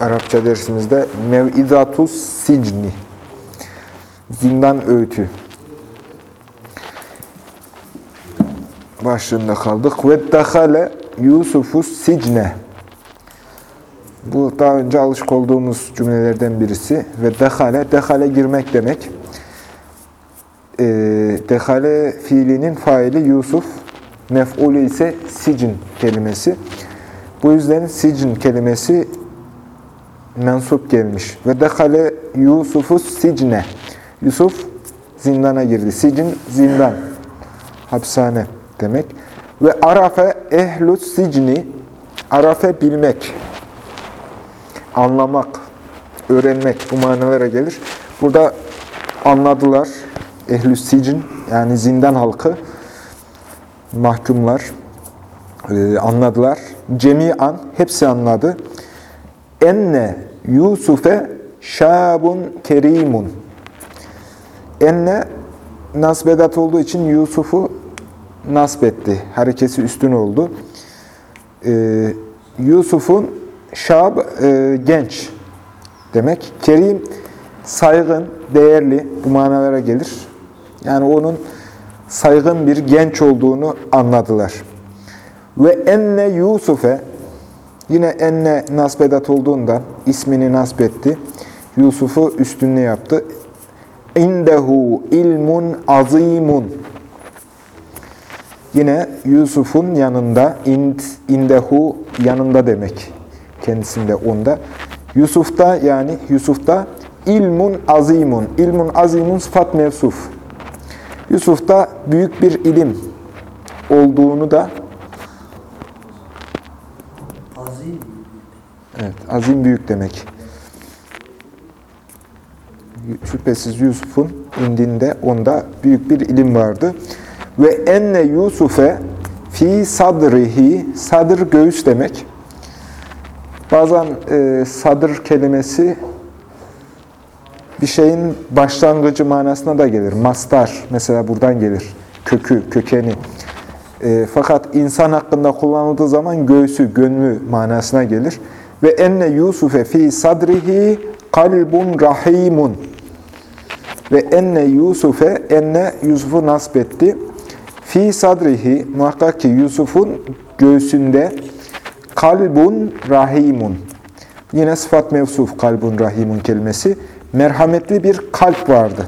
Arapça dersimizde Mev'izatus Sicni, zindan öğütü başlığında kaldık. Ve dehale Yusufus Sicne. Bu daha önce alışık olduğumuz cümlelerden birisi. Ve dehale, dehale girmek demek. E, dehale fiilinin faili Yusuf, mef'ulü ise sicin kelimesi. Bu yüzden sicin kelimesi mensup gelmiş. Ve dekale Yusufus sicne. Yusuf zindana girdi. Sicin zindan. Hapishane demek. Ve arafe ehlus sicni. Arafe bilmek. Anlamak. Öğrenmek. Bu manalara gelir. Burada anladılar. Ehlus sicin yani zindan halkı. Mahkumlar. Ee, anladılar. Cemian. Hepsi anladı enne Yusuf'e şabun kerimun. Enne nasbedat olduğu için Yusuf'u nasbetti. Harekesi üstün oldu. Ee, Yusuf'un şab e, genç demek. Kerim saygın, değerli bu manalara gelir. Yani onun saygın bir genç olduğunu anladılar. Ve enne Yusuf'e Yine enne nasbedat olduğundan ismini nasbetti. Yusuf'u üstünlüğü yaptı. İndehu ilmun azimun. Yine Yusuf'un yanında, ind, indehu yanında demek. Kendisinde onda. Yusuf'ta yani Yusuf'ta ilmun azimun. İlmun azimun sıfat mevsuf. Yusuf'ta büyük bir ilim olduğunu da Evet, azim büyük demek. Şüphesiz Yusuf'un indinde onda büyük bir ilim vardı. Ve enne Yusuf'e fi sadrihi, sadır göğüs demek. Bazen e, sadır kelimesi bir şeyin başlangıcı manasına da gelir. Mastar mesela buradan gelir. Kökü, kökeni. E, fakat insan hakkında kullanıldığı zaman göğsü, gönlü manasına gelir. Ve enne Yusuf'e fi sadrihi kalbun rahimun. Ve enne Yusuf'e enne Yusuf'u nasip. Fi sadrihi muhakkak ki Yusuf'un göğsünde kalbun rahimun. Yine sıfat mevsuf kalbun rahimun kelimesi. Merhametli bir kalp vardı.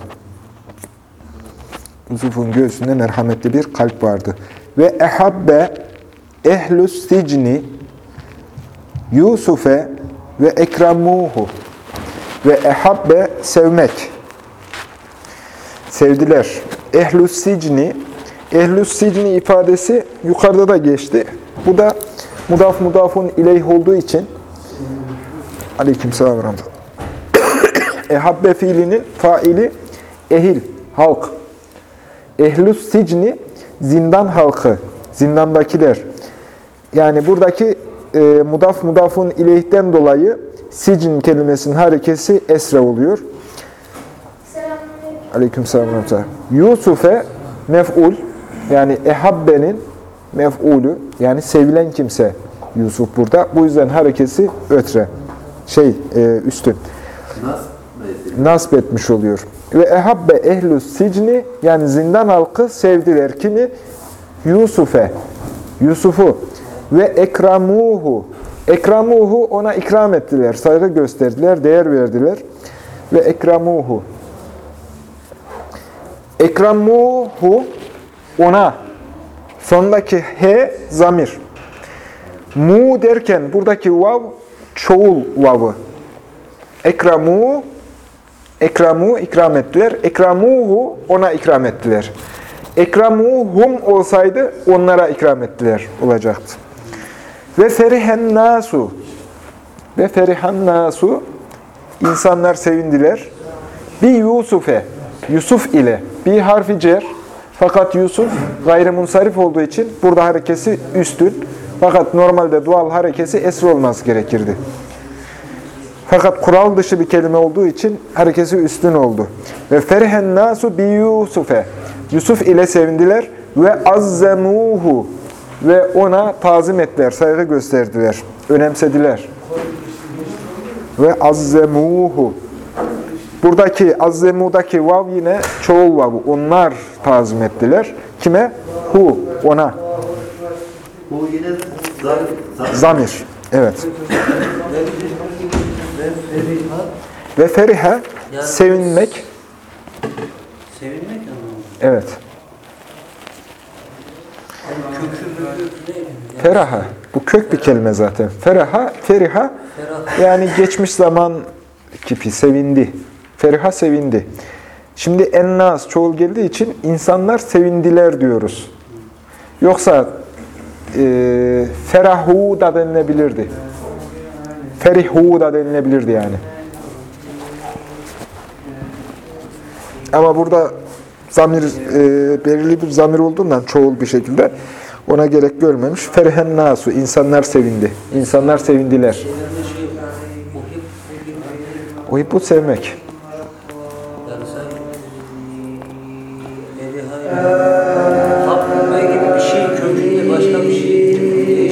Yusuf'un göğsünde merhametli bir kalp vardı. Ve ehabbe ehlus sicni Yusuf'e ve ekremuhu ve ehabbe sevmek. Sevdiler. Ehlus sicni, ehlus sicni ifadesi yukarıda da geçti. Bu da mudaf mudafun ileyh olduğu için aleykümselam ve Ehabbe fiilinin faili ehil, halk. Ehlus sicni zindan halkı, zindandakiler. Yani buradaki e, mudaf mudafun ileyhten dolayı sicin kelimesinin harekesi esre oluyor. Aleyküm selam. Yusuf'e mef'ul yani ehabbenin mef'ulü yani sevilen kimse Yusuf burada. Bu yüzden harekesi ötre. Şey e, üstün. Nasb etmiş oluyor. Ve ehabbe ehlü sicni yani zindan halkı sevdiler. Kimi? Yusuf'e. Yusuf'u ve ekramuhu. Ekramuhu ona ikram ettiler, saygı gösterdiler, değer verdiler. Ve ekramuhu. Ekramuhu ona. Sondaki he zamir. Mu derken buradaki vav çoğul vavı. Ekramu ekramu ikram ettiler. Ekramuhu ona ikram ettiler. Ekramuhum olsaydı onlara ikram ettiler olacaktı. Ve ferihen nasu ve ferihan nasu insanlar sevindiler. Bir Yusuf'e, Yusuf ile bir harfi cer. Fakat Yusuf gayrimunsarif olduğu için burada harekesi üstün. Fakat normalde doğal harekesi esir olması gerekirdi. Fakat kural dışı bir kelime olduğu için harekesi üstün oldu. Ve ferhen nasu bi Yusuf'e. Yusuf ile sevindiler ve azzemuhu ve ona tazim ettiler, saygı gösterdiler, önemsediler. Ve azzemuhu. Buradaki azzemu'daki vav yine çoğul vavu. Onlar tazim ettiler. Kime? Hu, ona. Bu yine. Zamir. Evet. Ve feriha sevinmek. sevinmek anlamında. Evet. Feraha. Bu kök bir kelime zaten. Feraha, feriha yani geçmiş zaman kipi, sevindi. Feriha sevindi. Şimdi ennas çoğul geldiği için insanlar sevindiler diyoruz. Yoksa e, ferahu da denilebilirdi. Ferihu da denilebilirdi yani. Ama burada zamir e, belirli bir zamir olduğundan çoğul bir şekilde ona gerek görmemiş. Ferhen nasu, insanlar sevindi. İnsanlar sevindiler. Çevirme şey, muhib, muhib. O hip bu sevmek.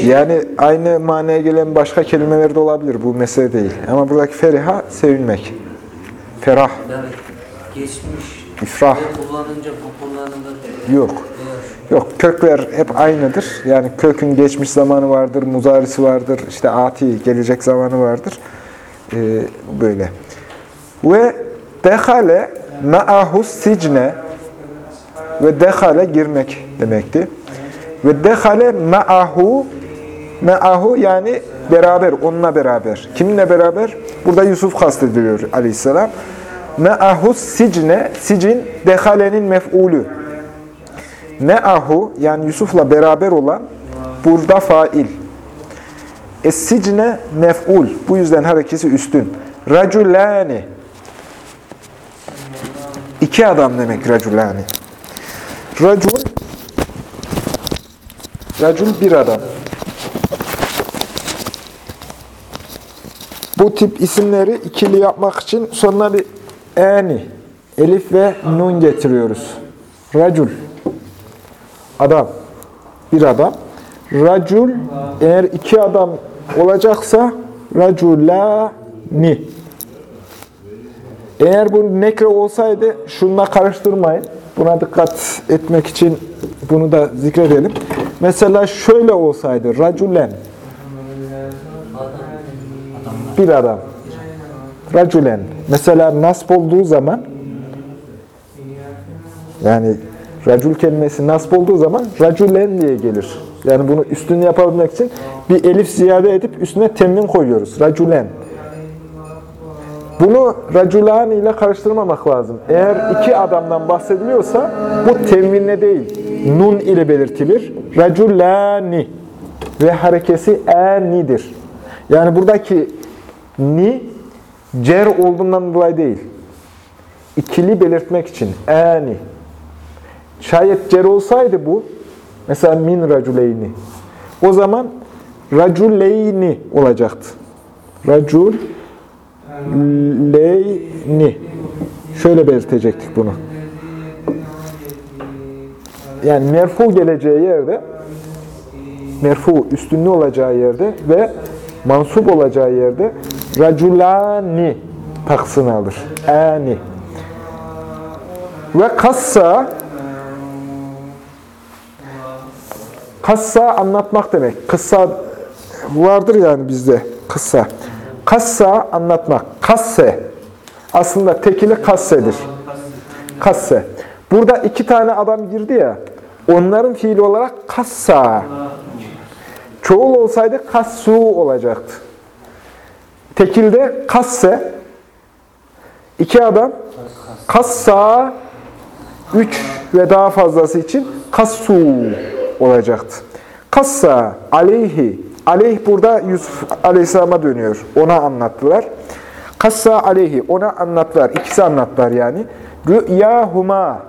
Yani aynı manaya gelen başka kelimeler de olabilir. Bu mesele değil. Ama buradaki feriha sevinmek. Ferah, Yani geçmiş ifrah kullanınca bu kullanılır. yok. Yok, kökler hep aynıdır. Yani kökün geçmiş zamanı vardır, muzarisi vardır, işte ati, gelecek zamanı vardır. Ee, böyle. Ve dehale ma'ahu sicne ve dehale girmek demekti. Ve dehale ma'ahu ma'ahu yani beraber, onunla beraber. Kiminle beraber? Burada Yusuf kastediliyor aleyhisselam. Ma'ahu sicne, sicin dehalenin mef'ulü. Me'ahu yani Yusuf'la beraber olan burada fail. Es-sicne mef'ul. Bu yüzden harekesi üstün. Raculani. İki adam demek raculani. Racul Racul bir adam. Bu tip isimleri ikili yapmak için sonuna bir eni, elif ve nun getiriyoruz. Racul adam, bir adam. Racul, eğer iki adam olacaksa raculani. Eğer bu nekre olsaydı şununla karıştırmayın. Buna dikkat etmek için bunu da zikredelim. Mesela şöyle olsaydı raculen. Bir adam. Raculen. Mesela nasp olduğu zaman yani racul kelimesi nasp olduğu zaman raculen diye gelir. Yani bunu üstünü yapabilmek için bir elif ziyade edip üstüne temmin koyuyoruz. Raculen. Bunu raculan ile karıştırmamak lazım. Eğer iki adamdan bahsediliyorsa bu temvinle değil, nun ile belirtilir. Raculani ve harekesi enidir. Yani buradaki ni cer olduğundan dolayı değil. İkili belirtmek için eni. Şayet cer olsaydı bu, mesela min raculeyni, o zaman raculeyni olacaktı. Racul leyni. Şöyle belirtecektik bunu. Yani merfu geleceği yerde, merfu üstünlü olacağı yerde ve mansup olacağı yerde raculani taksını alır. Ani. Ve kassa kassa anlatmak demek. Kıssa vardır yani bizde. Kıssa. Kassa anlatmak. Kasse. Aslında tekili kassedir. Kasse. Burada iki tane adam girdi ya. Onların fiili olarak kassa. Çoğul olsaydı kassu olacaktı. Tekilde kasse. iki adam. Kassa. Üç ve daha fazlası için kassu olacaktı. Kassa aleyhi. Aleyh burada Yusuf aleyhisselama dönüyor. Ona anlattılar. Kassa aleyhi. Ona anlattılar. İkisi anlattılar yani. Rüyahuma.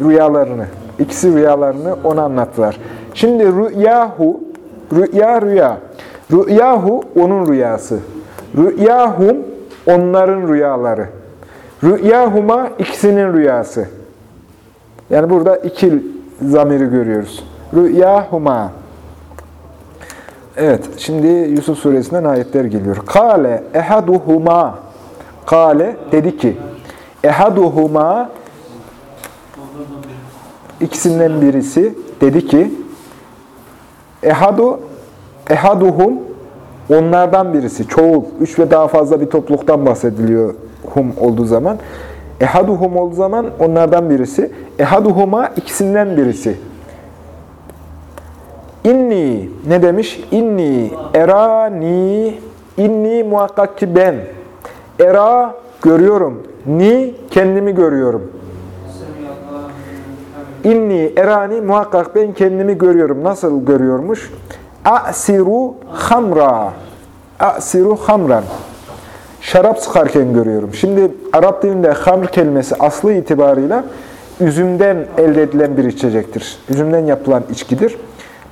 Rüyalarını. İkisi rüyalarını ona anlattılar. Şimdi rüyahu, rüya rüya. Rüyahu onun rüyası. Rüyahum onların rüyaları. Rüyahuma ikisinin rüyası. Yani burada iki zamiri görüyoruz. Rüyahuma. Evet, şimdi Yusuf suresinden ayetler geliyor. Kale ehaduhuma. Kale dedi ki, ehaduhuma ikisinden birisi dedi ki, ehadu ehaduhum onlardan birisi, çoğul, üç ve daha fazla bir topluluktan bahsediliyor hum olduğu zaman. Ehaduhum olduğu zaman onlardan birisi, ehaduhuma ikisinden birisi. İnni ne demiş? İnni erani inni muhakkak ki ben era görüyorum. Ni kendimi görüyorum. İnni erani muhakkak ben kendimi görüyorum. Nasıl görüyormuş? Asiru hamra. Asiru hamran. Şarap sıkarken görüyorum. Şimdi Arap dilinde hamr kelimesi aslı itibarıyla üzümden elde edilen bir içecektir. Üzümden yapılan içkidir.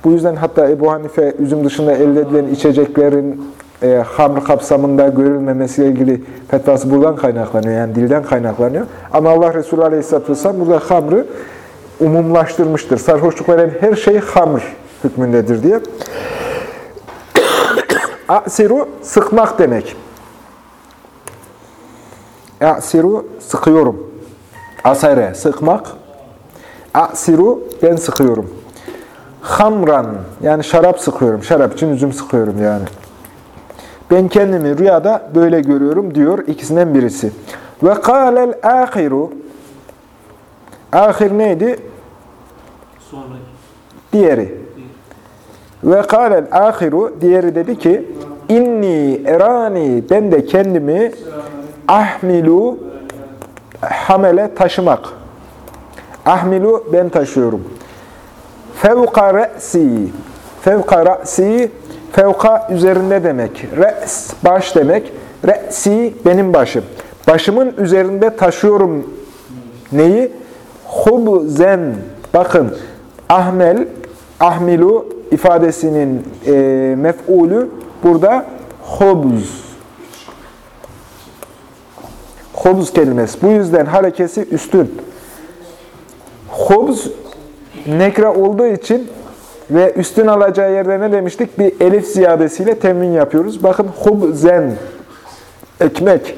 Bu yüzden hatta Ebu Hanife üzüm dışında elde edilen içeceklerin e, hamr kapsamında görülmemesiyle ilgili fetvası buradan kaynaklanıyor. Yani dilden kaynaklanıyor. Ama Allah Resulü Aleyhisselatü Vesselam burada hamrı umumlaştırmıştır. Sarhoşluk veren her şey hamr hükmündedir diye. Asiru sıkmak demek. Asiru sıkıyorum. Asare sıkmak. Asiru ben sıkıyorum. Hamran yani şarap sıkıyorum. Şarap için üzüm sıkıyorum yani. Ben kendimi rüyada böyle görüyorum diyor ikisinden birisi. Ve kâlel âhiru Ahir neydi? Sonraki. Diğeri. Ve kâlel ahiru diğeri dedi ki inni erani ben de kendimi ahmilu hamele taşımak. Ahmilu ben taşıyorum. Fevka re'si fevka re'si fevka üzerinde demek. Re's baş demek. Re'si benim başım. Başımın üzerinde taşıyorum neyi? Hubzen bakın ahmel ahmilu ifadesinin e, mef'ulü burada hubz. Hubz kelimesi. Bu yüzden harekesi üstün. Hubz nekre olduğu için ve üstün alacağı yerde ne demiştik? Bir elif ziyadesiyle temin yapıyoruz. Bakın hubzen ekmek.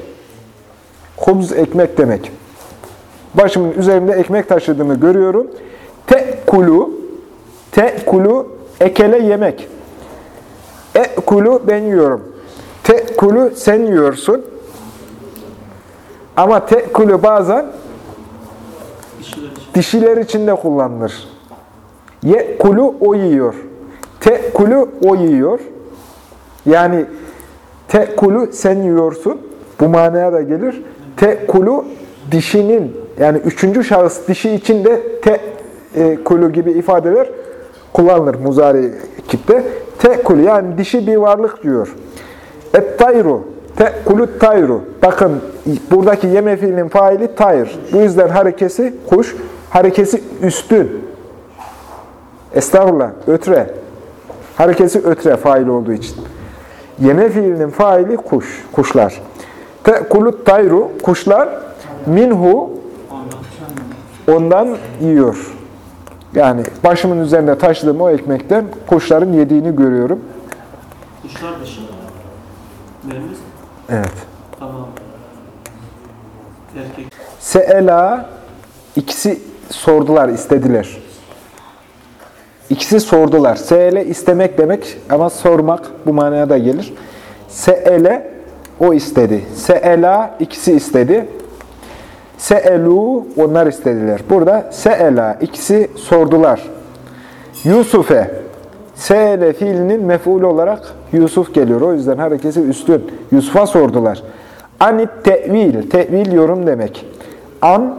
Hubz ekmek demek. Başımın üzerinde ekmek taşıdığımı görüyorum. Te'kulu Te'kulu ekele yemek. E'kulu ben yiyorum. Te'kulu sen yiyorsun. Ama te'kulu bazen dişiler için de kullanılır. Ye'kulu o yiyor. Te'kulu o yiyor. Yani te'kulu sen yiyorsun. Bu manaya da gelir. Te'kulu dişinin yani üçüncü şahıs dişi için de te'kulu gibi ifadeler kullanılır muzari kipte. Te'kulu yani dişi bir varlık diyor. Et-tayru Te'kulu tayru. Bakın buradaki yeme fiilinin faili tayr. Bu yüzden harekesi kuş, harekesi üstün. Estağfurullah, ötre. Harekesi ötre fail olduğu için. Yeme fiilinin faili kuş, kuşlar. Te'kulu tayru, kuşlar minhu ondan yiyor. Yani başımın üzerinde taşıdığım o ekmekten kuşların yediğini görüyorum. Kuşlar dışı. Mermiz. Evet. Tamam. Erkek. Seela ikisi sordular, istediler. İkisi sordular. Seele istemek demek ama sormak bu manaya da gelir. Seele o istedi. Seela ikisi istedi. Seelu onlar istediler. Burada seela ikisi sordular. Yusuf'e seele fiilinin mef'ulü olarak Yusuf geliyor. O yüzden harekesi üstün. Yusuf'a sordular. Anit tevil, tevil yorum demek. An,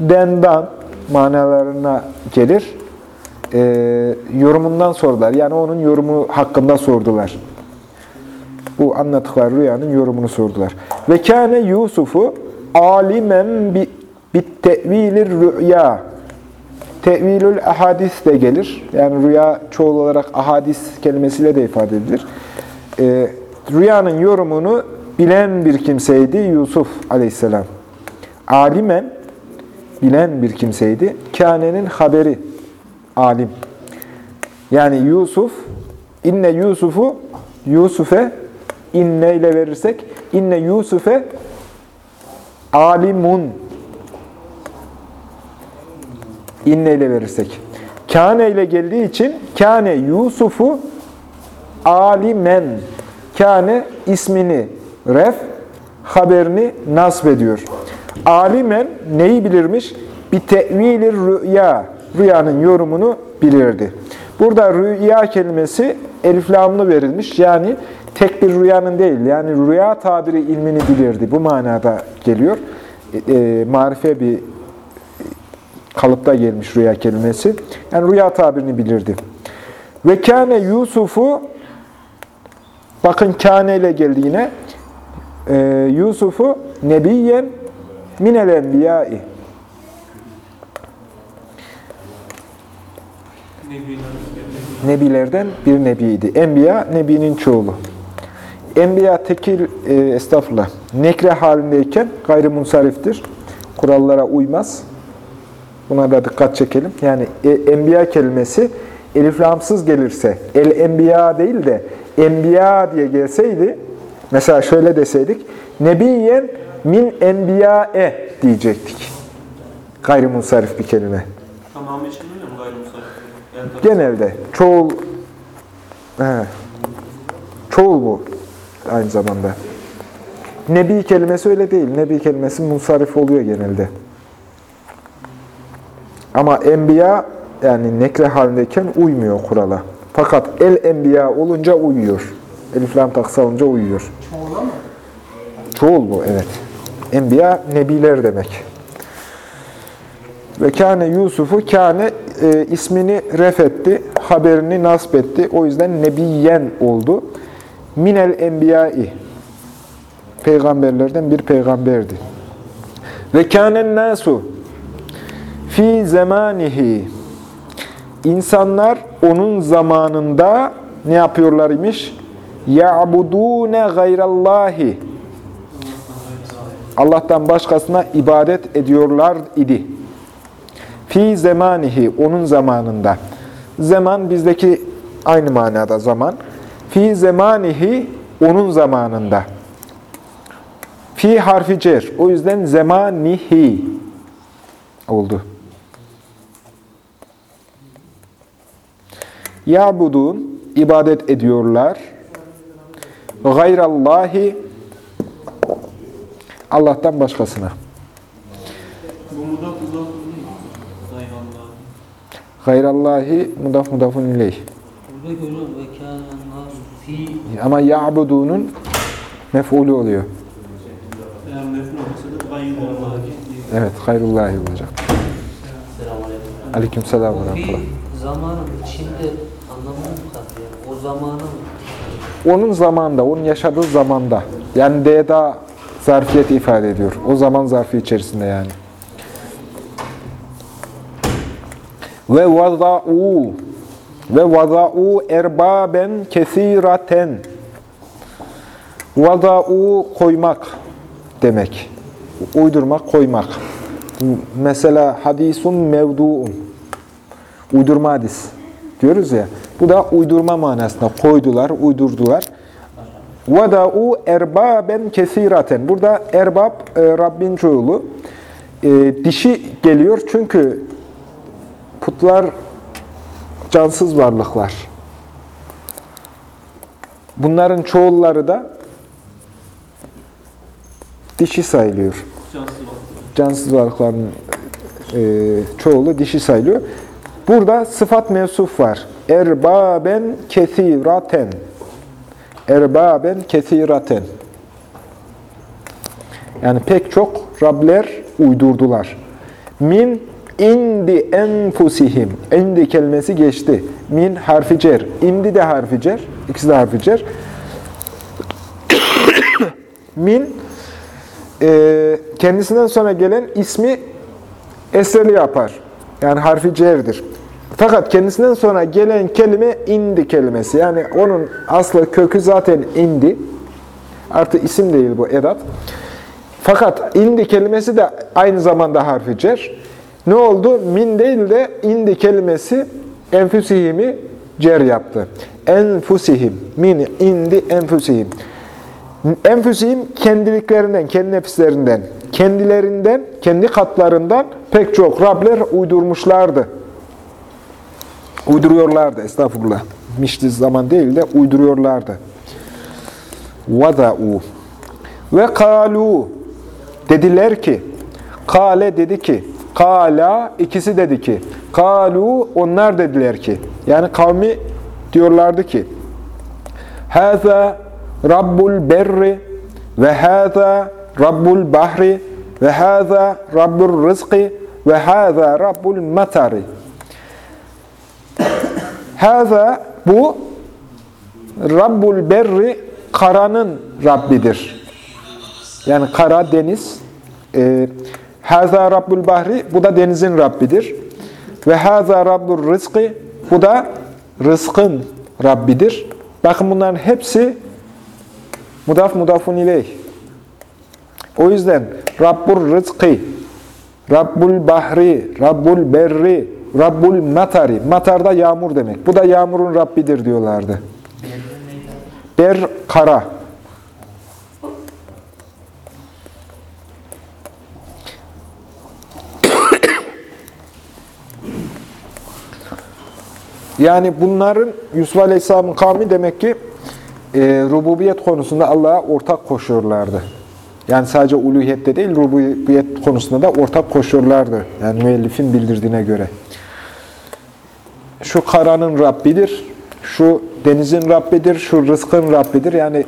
dendan manalarına gelir. Ee, yorumundan sordular. Yani onun yorumu hakkında sordular. Bu anlattıkları rüyanın yorumunu sordular. Ve kâne Yusuf'u alimen bi, bit tevilir rüya. Tevilül ahadis de gelir. Yani rüya çoğul olarak ahadis kelimesiyle de ifade edilir. Ee, rüyanın yorumunu bilen bir kimseydi Yusuf aleyhisselam. Alimen, bilen bir kimseydi. Kânenin haberi, alim. Yani Yusuf, inne Yusuf'u, Yusuf'e inne ile verirsek, inne Yusuf'e alimun inne ile verirsek. Kâne ile geldiği için kâne Yusuf'u alimen. Kâne ismini ref, haberini nasb ediyor. Alimen neyi bilirmiş? Bir tevilir rüya. Rüyanın yorumunu bilirdi. Burada rüya kelimesi eliflamlı verilmiş. Yani tek bir rüyanın değil. Yani rüya tabiri ilmini bilirdi. Bu manada geliyor. E, e, marife bir kalıpta gelmiş rüya kelimesi. Yani rüya tabirini bilirdi. Ve kâne Yusuf'u bakın kâne ile geldi yine. Ee, Yusuf'u nebiyen minel. Nebiler, Nebilerden bir nebiydi. Enbiya, nebinin çoğulu. Enbiya tekil, e, estağfurullah, nekre halindeyken gayrimunsariftir. Kurallara uymaz. Buna da dikkat çekelim. Yani e, enbiya kelimesi eliflamsız gelirse, el enbiya değil de enbiya diye gelseydi, mesela şöyle deseydik, nebiyen min enbiyae diyecektik. Gayrimunsarif bir kelime. tamamı için öyle mi gayrimusarif? Yani Genelde çoğul he, çoğul bu aynı zamanda. Nebi kelimesi öyle değil. Nebi kelimesi munsarif oluyor genelde. Ama enbiya yani nekre halindeyken uymuyor kurala. Fakat el enbiya olunca uyuyor. Elif lam taksı alınca uyuyor. Çoğula mı? Çoğul bu evet. Enbiya nebiler demek. Ve kâne Yusuf'u kâne e, ismini ref etti, haberini nasp etti. O yüzden nebiyen oldu. Minel enbiyai. Peygamberlerden bir peygamberdi. Ve kânen nasu fi zamanihi. İnsanlar onun zamanında ne yapıyorlar imiş? Ya'budûne gayrallahi. Allah'tan başkasına ibadet ediyorlar idi. Fi zemanihi, onun zamanında. Zaman bizdeki aynı manada zaman. Fi zemanihi, onun zamanında. Fi harfi cer. O yüzden zemanihi oldu. Ya'budun, ibadet ediyorlar. Gayrallahi, Allah'tan başkasına. Gayrallahi mudaf mudafun ileyh. Buradaki hocam ve Ama ya'budunun mef'ulü oluyor. Evet, hayrullahi olacak. Aleyküm selam ve rahmetullah. zamanın içinde anlamını mı katıyor? O zamanı mı? Onun zamanda, onun yaşadığı zamanda. Yani D'da zarfiyet ifade ediyor. O zaman zarfı içerisinde yani. Ve vaza'u ve vaza'u erbaben kesiraten. Vaza'u koymak demek. Uydurmak, koymak. Mesela hadisun mevdu'un. Uydurma hadis diyoruz ya. Bu da uydurma manasında koydular, uydurdular. Vada'u erbaben kesiraten. Burada erbab e, Rabbin çoğulu. E, dişi geliyor çünkü putlar cansız varlıklar. Bunların çoğulları da dişi sayılıyor Cansız varlıkların e, çoğulu dişi sayılıyor. Burada sıfat mevsuf var. Erbaben kesiraten. Erbaben kesiraten. Yani pek çok Rabler uydurdular. Min indi enfusihim. İndi kelimesi geçti. Min harfi cer. İndi de harfi cer. İkisi de harfi cer. min e, kendisinden sonra gelen ismi esreli yapar. Yani harfi cerdir. Fakat kendisinden sonra gelen kelime indi kelimesi. Yani onun aslı kökü zaten indi. Artı isim değil bu edat. Fakat indi kelimesi de aynı zamanda harfi cer. Ne oldu? Min değil de indi kelimesi enfüsihimi cer yaptı. Enfusihim. Min indi enfüsihim. Enfüsihim kendiliklerinden, kendi nefislerinden, kendilerinden, kendi katlarından pek çok Rabler uydurmuşlardı. Uyduruyorlardı estağfurullah. Mişli zaman değil de uyduruyorlardı. Vada'u. Ve kalu. Dediler ki, kale dedi ki, kala ikisi dedi ki, kalu onlar dediler ki, yani kavmi diyorlardı ki, Hâzâ Rabbul berri ve hâzâ Rabbul bahri ve hâzâ Rabbul rızkı ve hâzâ Rabbul matari. Hâzâ bu Rabbul berri karanın Rabbidir. Yani kara, deniz. E, Hâzâ Rabbul bahri bu da denizin Rabbidir. Ve hâzâ Rabbul rızkı bu da rızkın Rabbidir. Bakın bunların hepsi mudaf mudafun ileyh. O yüzden Rabbul rızkı, Rabbul bahri, Rabbul berri, Rabbul matari. Matar da yağmur demek. Bu da yağmurun Rabbidir diyorlardı. Ber kara. Yani bunların Yusuf Aleyhisselam'ın kavmi demek ki e, rububiyet konusunda Allah'a ortak koşuyorlardı. Yani sadece uluhiyette değil, rububiyet konusunda da ortak koşuyorlardı. Yani müellifin bildirdiğine göre. Şu karanın Rabbidir, şu denizin Rabbidir, şu rızkın Rabbidir. Yani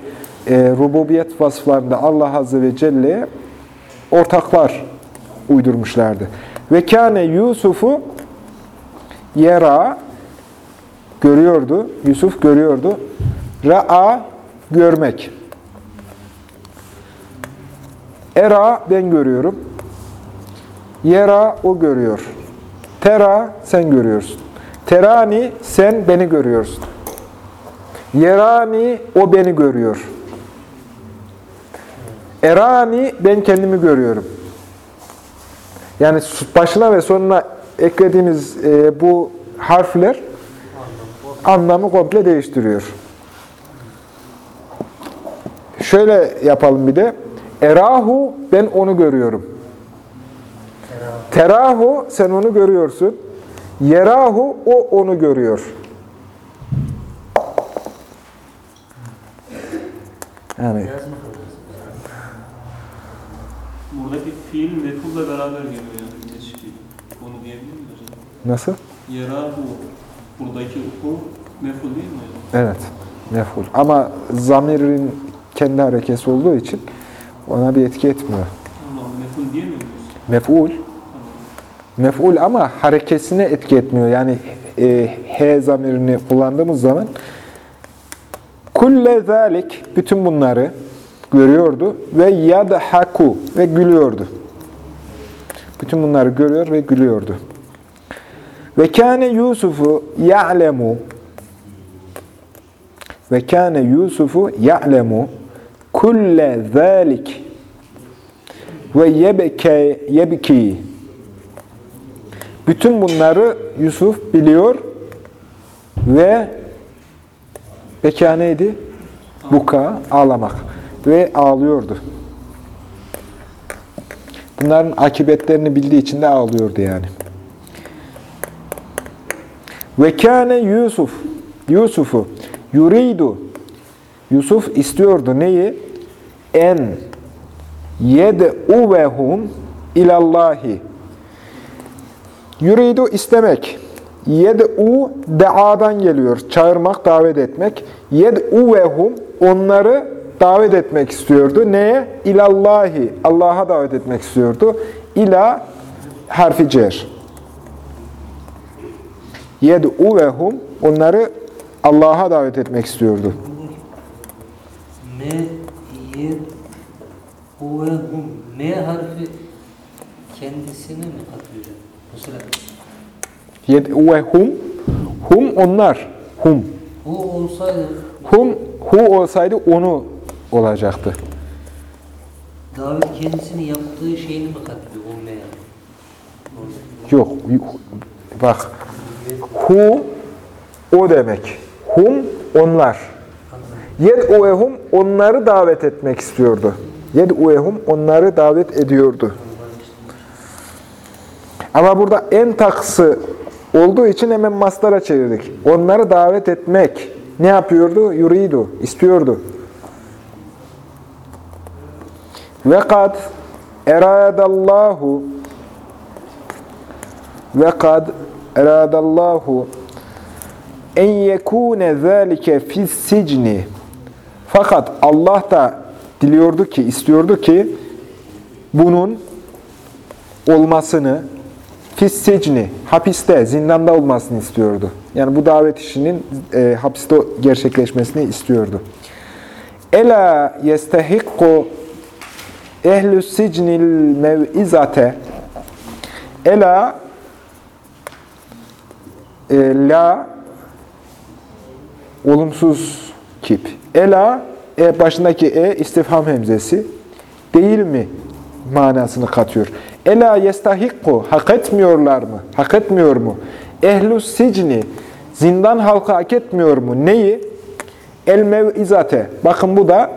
e, rububiyet vasıflarında Allah Azze ve Celle'ye ortaklar uydurmuşlardı. Ve kâne Yusuf'u yera görüyordu. Yusuf görüyordu. Ra'a görmek. Era ben görüyorum. Yera o görüyor. Tera sen görüyorsun. Terani sen beni görüyorsun. Yerani o beni görüyor. Erani ben kendimi görüyorum. Yani başına ve sonuna eklediğimiz e, bu harfler anlamı komple değiştiriyor. Şöyle yapalım bir de. Erahu ben onu görüyorum. Terahu sen onu görüyorsun. Yerahu o onu görüyor. Yani Buradaki fiil mef'ulle beraber geliyor yani. Onu diyebilir miyiz hocam? nasıl? Yerahu. Buradaki hu mef'ul değil mi hocam? Evet. Mef'ul. Ama zamirin kendi harekesi olduğu için ona bir etki etmiyor. Tamam mef'ul diyemiyor? Mef'ul. Mef'ul ama harekesine etki etmiyor. Yani e, he zamirini kullandığımız zaman kulle zalik bütün bunları görüyordu ve yadhaku ve gülüyordu. Bütün bunları görüyor ve gülüyordu. Ve kâne Yusufu ya'lemu ve kâne Yusufu ya'lemu kulle zalik ve yebke yebki bütün bunları Yusuf biliyor ve beka neydi? Buka, ağlamak. Ve ağlıyordu. Bunların akıbetlerini bildiği için de ağlıyordu yani. Ve kâne Yusuf, Yusuf'u yuridu, Yusuf istiyordu neyi? En yed'uvehum ilallahi. Yuridu istemek. Yed'u de'adan geliyor. Çağırmak, davet etmek. Yed'uvehum onları davet etmek istiyordu. Neye? İlallahi. Allah'a davet etmek istiyordu. İla harfi cer. Yed'uvehum onları Allah'a davet etmek istiyordu. Me, yed, Hu ve hum. M harfi kendisini mi katıyor? Mesela Yed'u ve hum. Hum onlar. Hum. hu olsaydı Hum, hu olsaydı onu olacaktı. David kendisini yaptığı şeyini mi katıyor o M? Yok. Bak. Hu o demek. Hum onlar. Yed'u ve hum onları davet etmek istiyordu. Yed'u ve hum onları davet ediyordu. Ama burada en taksı olduğu için hemen mastara çevirdik. Onları davet etmek. Ne yapıyordu? Yuridu. istiyordu. Ve kad eradallahu ve kad eradallahu en yekune zâlike fis sicni fakat Allah da diliyordu ki, istiyordu ki bunun olmasını fis sicni, hapiste, zindanda olmasını istiyordu. Yani bu davet işinin e, hapiste gerçekleşmesini istiyordu. Ela yestehikku ehlü sicnil mev'izate Ela e, la olumsuz kip. Ela e, başındaki e istifham hemzesi değil mi manasını katıyor. Ela yestahikku hak etmiyorlar mı? Hak etmiyor mu? Ehlü sicni zindan halkı hak etmiyor mu? Neyi? El mev'izate. Bakın bu da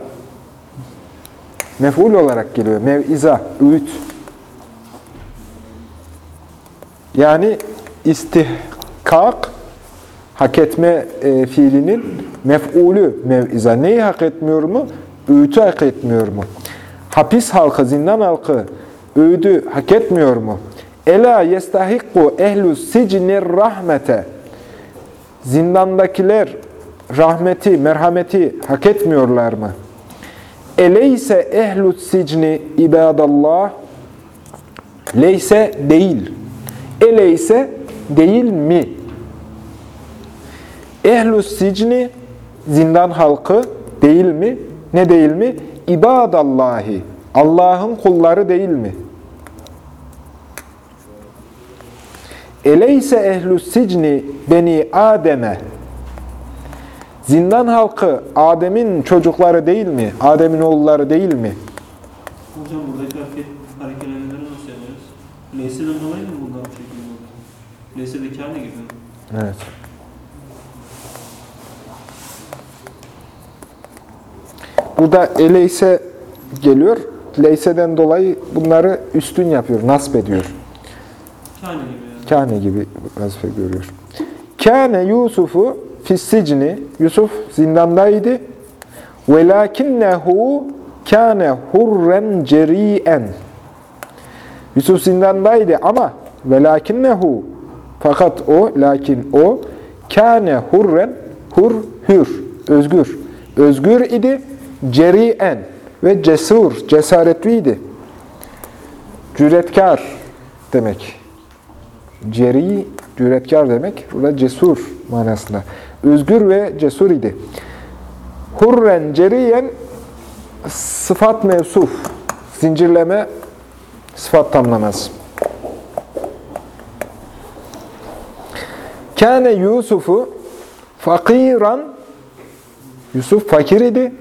mef'ul olarak geliyor. Mev'iza, öğüt. Yani istihkak, hak etme e, fiilinin mef'ulü mev'iza. Neyi hak etmiyor mu? Öğütü hak etmiyor mu? Hapis halkı, zindan halkı öğüdü hak etmiyor mu? Ela yestahikku ehlü sicnir rahmete. Zindandakiler rahmeti, merhameti hak etmiyorlar mı? Eleyse ehlü sicni ibadallah. Leyse değil. Eleyse değil mi? Ehlü sicni zindan halkı değil mi? Ne değil mi? İbadallahi. Allah'ın kulları değil mi? Eleyse ehlü sicni beni Adem'e. Zindan halkı Adem'in çocukları değil mi? Adem'in oğulları değil mi? Hocam buradaki hareket, hareketlenmeleri nasıl yapıyoruz? Leyse'den dolayı mı bundan bu şekilde oldu? Leyse'deki hale gibi mi? Evet. Burada eleyse geliyor. Leyseden dolayı bunları üstün yapıyor, nasip ediyor. Kâne gibi. Yani. Kâne gibi vazife görüyor. Kâne Yusuf'u fissicini, Yusuf zindandaydı. Velakinnehu kâne hurren cerîen. Yusuf zindandaydı ama velakinnehu fakat o, lakin o kâne hurren hur hür, özgür. Özgür idi ceriyen ve cesur, cesaretliydi. Cüretkar demek. Ceri, cüretkar demek. Burada cesur manasında. Özgür ve cesur idi. Hurren, ceriyen sıfat mevsuf. Zincirleme sıfat tamlaması. Kâne Yusuf'u fakiran Yusuf fakir idi.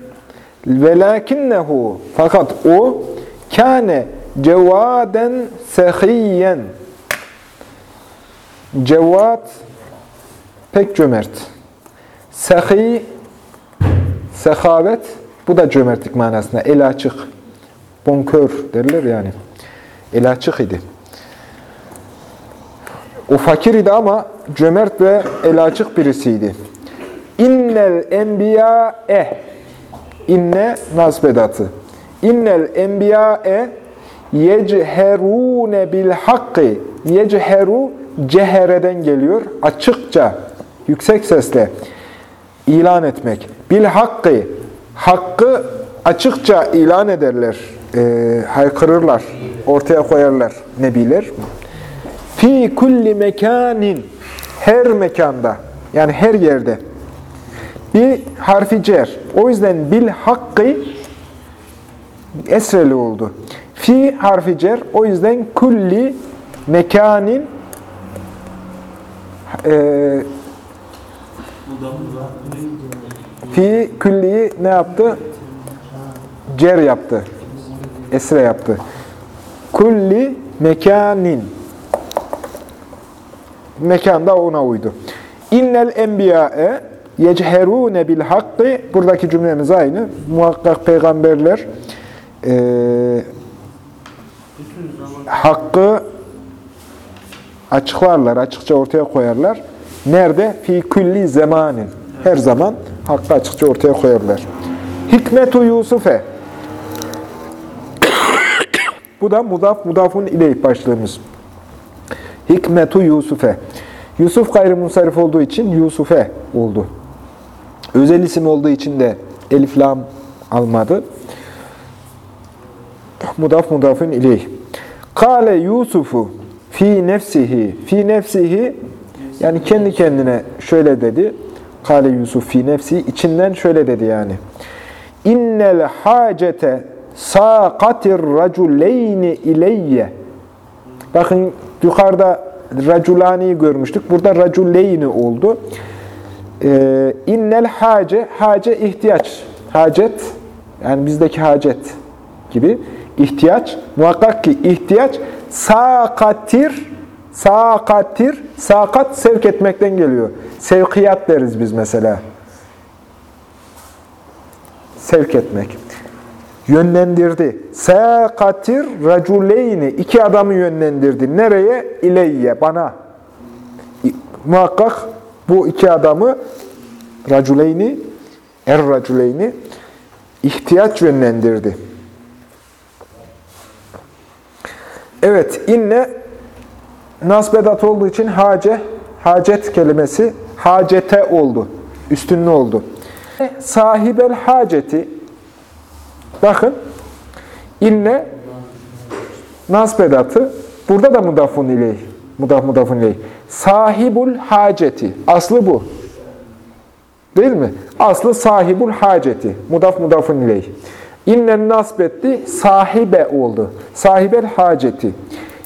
Velakinnehu fakat o kâne cevaden sehiyen Cevat pek cömert. Sehi sehavet bu da cömertlik manasında. El açık. Bonkör derler yani. El açık idi. O fakir idi ama cömert ve el açık birisiydi. İnnel enbiya'e İnne nasbedatı. İnnel enbiya'e yecherune bil hakkı. Yecheru cehereden geliyor. Açıkça, yüksek sesle ilan etmek. Bil hakkı. Hakkı açıkça ilan ederler. E, haykırırlar. Ortaya koyarlar nebiler. Fi kulli mekanin. Her mekanda. Yani her yerde. Bir harfi cer. O yüzden bil hakkı esreli oldu. Fi harfi cer. O yüzden kulli mekanin e, fi külliyi ne yaptı? Cer yaptı. Esre yaptı. Kulli mekanin. Mekanda ona uydu. İnnel enbiya'e yecherune bil hakkı. Buradaki cümlemiz aynı. Muhakkak peygamberler eee hakkı açıklarlar, açıkça ortaya koyarlar. Nerede? Fi külli zamanin. Her zaman hakkı açıkça ortaya koyarlar. Hikmetu Yusuf'e. Bu da mudaf mudafun ileyh başlığımız. Hikmetu Yusuf'e. Yusuf gayrimusarif olduğu için Yusuf'e oldu. Özel isim olduğu için de elif lam almadı. Mudaf mudafun ileyh. Kale Yusufu fi nefsihi fi nefsihi yani kendi kendine şöyle dedi. Kale Yusuf fi nefsi içinden şöyle dedi yani. İnnel hacete saqatir raculeyni ileyye. Bakın yukarıda raculani görmüştük. Burada raculeyni oldu. Ee, innel hace, hace ihtiyaç. Hacet, yani bizdeki hacet gibi ihtiyaç. Muhakkak ki ihtiyaç sakatir, sakatir, sakat sevk etmekten geliyor. Sevkiyat deriz biz mesela. Sevk etmek. Yönlendirdi. Sakatir raculeyni. iki adamı yönlendirdi. Nereye? İleyye, bana. Muhakkak bu iki adamı raculeyni, er raculeyni ihtiyaç yönlendirdi. Evet, inne nasbedat olduğu için hace, hacet kelimesi hacete oldu. Üstünlü oldu. Sahibel haceti bakın inne nasbedatı burada da mudafun ileyh. Mudaf mudafun ileyh. Sahibul haceti. Aslı bu. Değil mi? Aslı sahibul haceti. Mudaf mudafun ileyh. İnnen nasbetti sahibe oldu. Sahibel haceti.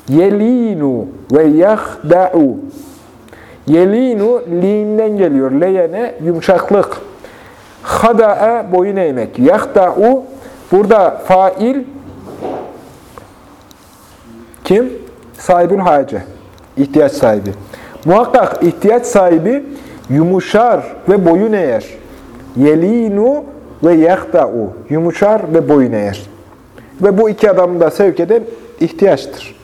Yelinu ve yahda'u. Yelinu liinden geliyor. Leyene yumuşaklık. Hada'a boyun eğmek. Yahda'u burada fail kim? Sahibül hace. İhtiyaç sahibi. Muhakkak ihtiyaç sahibi yumuşar ve boyun eğer. Yelinu ve yahda'u. Yumuşar ve boyun eğer. Ve bu iki adamı da sevk eden ihtiyaçtır.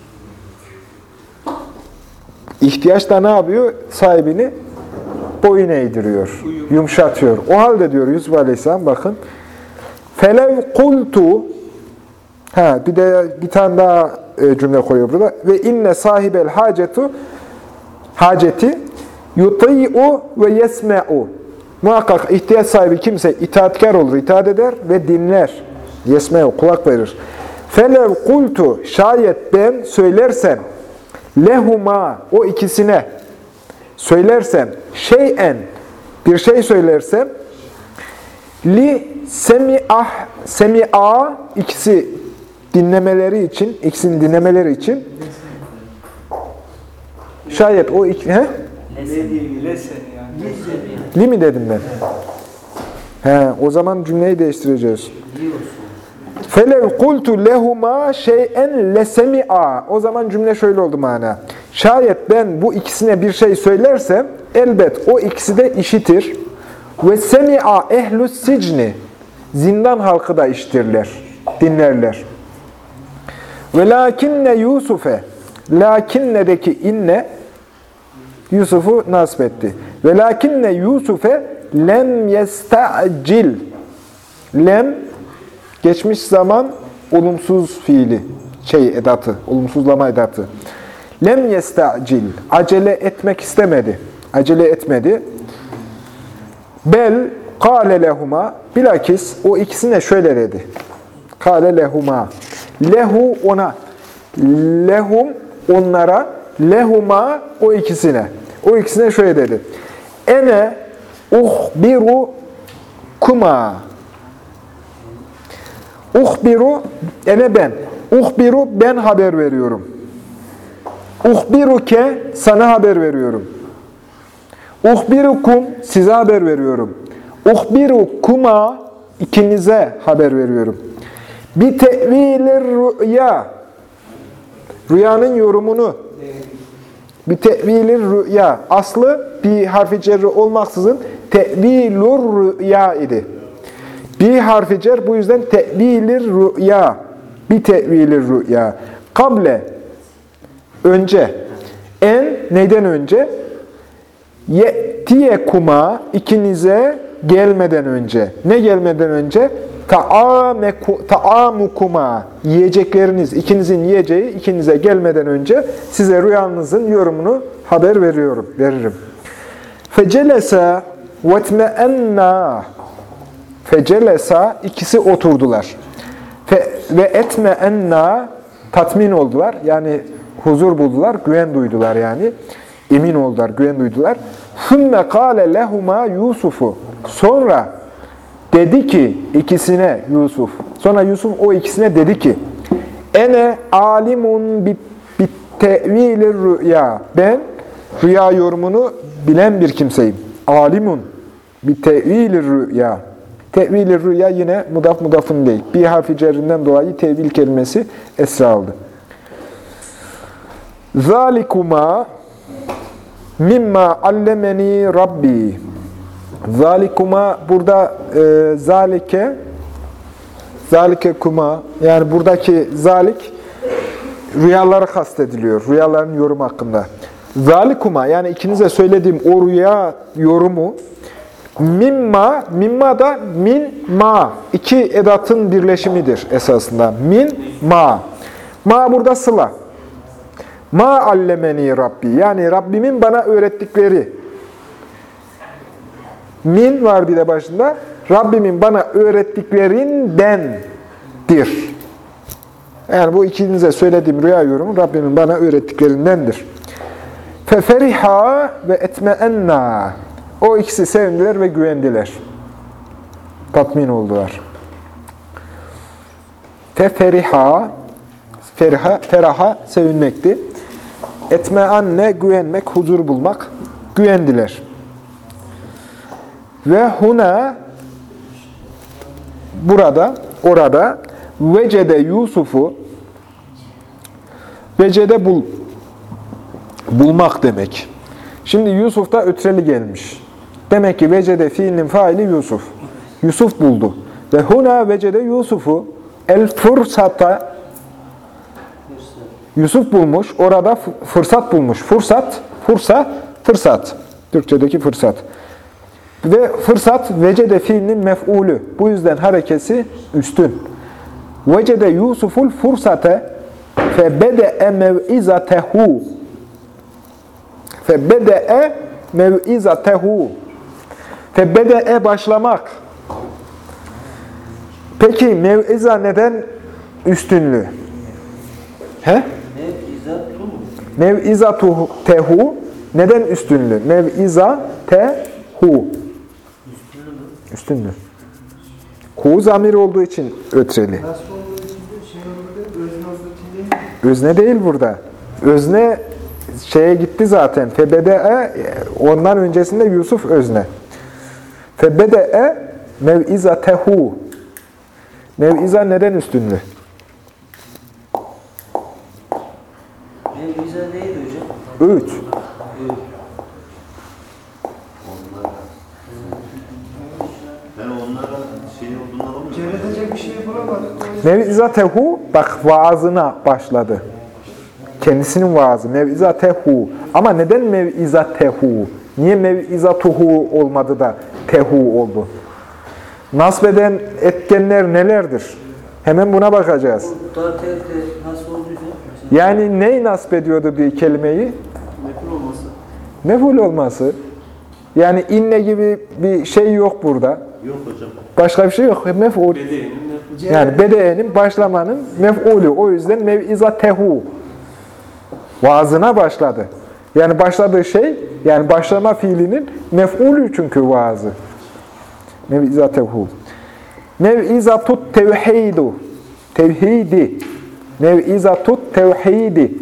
İhtiyaç da ne yapıyor? Sahibini boyun eğdiriyor, yumuşatıyor. O halde diyor Yusuf Aleyhisselam bakın. Felev kultu Ha, bir de bir tane daha e, cümle koyuyor burada. Ve inne sahibel hacetu haceti yuti'u ve yesme'u. Muhakkak ihtiyaç sahibi kimse itaatkar olur, itaat eder ve dinler. Yesme'u, kulak verir. Felev kultu, şayet ben söylersem, lehuma, o ikisine söylersem, şeyen, bir şey söylersem, li semi'ah, semi'a, ikisi dinlemeleri için, ikisini dinlemeleri için, şayet o iki, he? Li mi dedim ben? He, o zaman cümleyi değiştireceğiz. Felev kultu lehuma şey'en lesemi'a. O zaman cümle şöyle oldu mana. Şayet ben bu ikisine bir şey söylersem elbet o ikisi de işitir. Ve semi'a ehlus sicni. Zindan halkı da işitirler, dinlerler. Ve lakinne Yusuf'e. Lakinne'deki inne Yusuf'u nasip etti. Ve lakinne Yusuf'e lem yesta'cil. Lem geçmiş zaman olumsuz fiili, şey edatı, olumsuzlama edatı. Lem yesta'cil. Acele etmek istemedi. Acele etmedi. Bel kâle lehuma. Bilakis o ikisine şöyle dedi. Kâle lehuma. Lehu ona. Lehum onlara. Lehuma o ikisine. O ikisine şöyle dedi. Ene uhbiru kuma. Uhbiru, ene ben. Uhbiru, ben haber veriyorum. Uhbiruke, sana haber veriyorum. Uhbirukum, size haber veriyorum. Uhbirukuma, ikinize haber veriyorum. Bir tevilir rüya, rüyanın yorumunu, bir tevilir rüya, aslı bir harfi cerri olmaksızın tevilur rüya idi. Bir harfi cer, bu yüzden tevilir rüya, bir tevilir rüya. Kable, önce, en, neyden önce? Ye'tiyekuma ikinize gelmeden önce. Ne gelmeden önce? taamukuma yiyecekleriniz, ikinizin yiyeceği ikinize gelmeden önce size rüyanızın yorumunu haber veriyorum, veririm. Fecelesa vetmeenna Fecelesa ikisi oturdular. Fe, ve etmeenna tatmin oldular. Yani huzur buldular, güven duydular yani. Emin oldular, güven duydular. Sümme kâle lehuma Yusufu. Sonra dedi ki ikisine Yusuf. Sonra Yusuf o ikisine dedi ki Ene alimun bit tevilir rüya. Ben rüya yorumunu bilen bir kimseyim. Alimun bit tevilir rüya. Tevilir rüya yine mudaf mudafın değil. Bir harfi cerrinden dolayı tevil kelimesi esra aldı. Zalikuma mimma allemeni rabbi. Zalikuma burada e, zalike zalike kuma yani buradaki zalik rüyaları kastediliyor. Rüyaların yorumu hakkında. Zalikuma yani ikinize söylediğim o rüya yorumu mimma, mimma da min ma. iki edatın birleşimidir esasında. Min ma. Ma burada sıla. Ma allemeni Rabbi. Yani Rabbimin bana öğrettikleri. Min var bir de başında. Rabbimin bana öğrettiklerindendir. Yani bu ikinize söylediğim rüya yorumu Rabbimin bana öğrettiklerindendir. Feferiha ve etmeenna. O ikisi sevindiler ve güvendiler. Tatmin oldular. Feferiha, feriha, feraha sevinmekti. Etme anne güvenmek, huzur bulmak. Güvendiler. Ve huna burada, orada vecede Yusuf'u vecede bul, bulmak demek. Şimdi Yusuf'ta ötreli gelmiş. Demek ki vecede fiilinin faili Yusuf. Yusuf buldu. Ve huna vecede Yusuf'u el fırsata Yusuf bulmuş, orada fırsat bulmuş. Fırsat, fırsa, fırsat. Türkçedeki fırsat. Ve fırsat vecede fiilinin mef'ulü. Bu yüzden harekesi üstün. Vecede Yusuful fırsate febede'e mev'izatehu febede'e mev'izatehu febede'e başlamak. Peki mev'iza neden üstünlü? He? Mev'izatu mu? Mev'izatu tehu neden üstünlü? Mev'iza tehu. Üstünlü. Hu zamir olduğu için ötreli. Özne değil burada. Özne şeye gitti zaten. Febede'e ondan öncesinde Yusuf özne. Febede'e mev'izatehu. Mev'iza neden üstünlü? Mev'iza neydi hocam? Öğüt. Ben onlara Çevredecek bir şey bulamadık. Mev'izatehu bak vaazına başladı. Kendisinin vaazı mev'izatehu. Ama neden mev'izatehu? Niye mev'izatuhu olmadı da tehu oldu? Nasbeden etkenler nelerdir? Hemen buna bakacağız. Yani neyi nasip ediyordu bir kelimeyi? Meful olması. Meful olması. Yani inne gibi bir şey yok burada. Yok hocam. Başka bir şey yok. Meful. Yani bede'enin başlamanın mef'ulü. O yüzden mev'izatehu. Vaazına başladı. Yani başladığı şey, yani başlama fiilinin mef'ulü çünkü vaazı. Mev'izatehu. Mev'izatut tevhidu. Tevhidi. Mev'izatut tevhidi.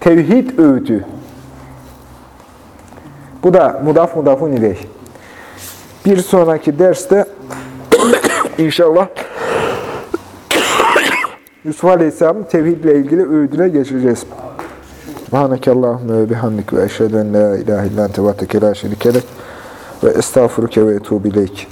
Tevhid öğütü. Bu da mudaf mudafun ileyh. Bir sonraki derste inşallah Yusuf Aleyhisselam'ın tevhidle ilgili öğüdüne geçeceğiz. Subhaneke Allahümme ve bihamdik ve eşhedü en la ilahe illan tevateke la şerikelek ve estağfuruke ve etubu ileyk.